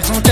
tem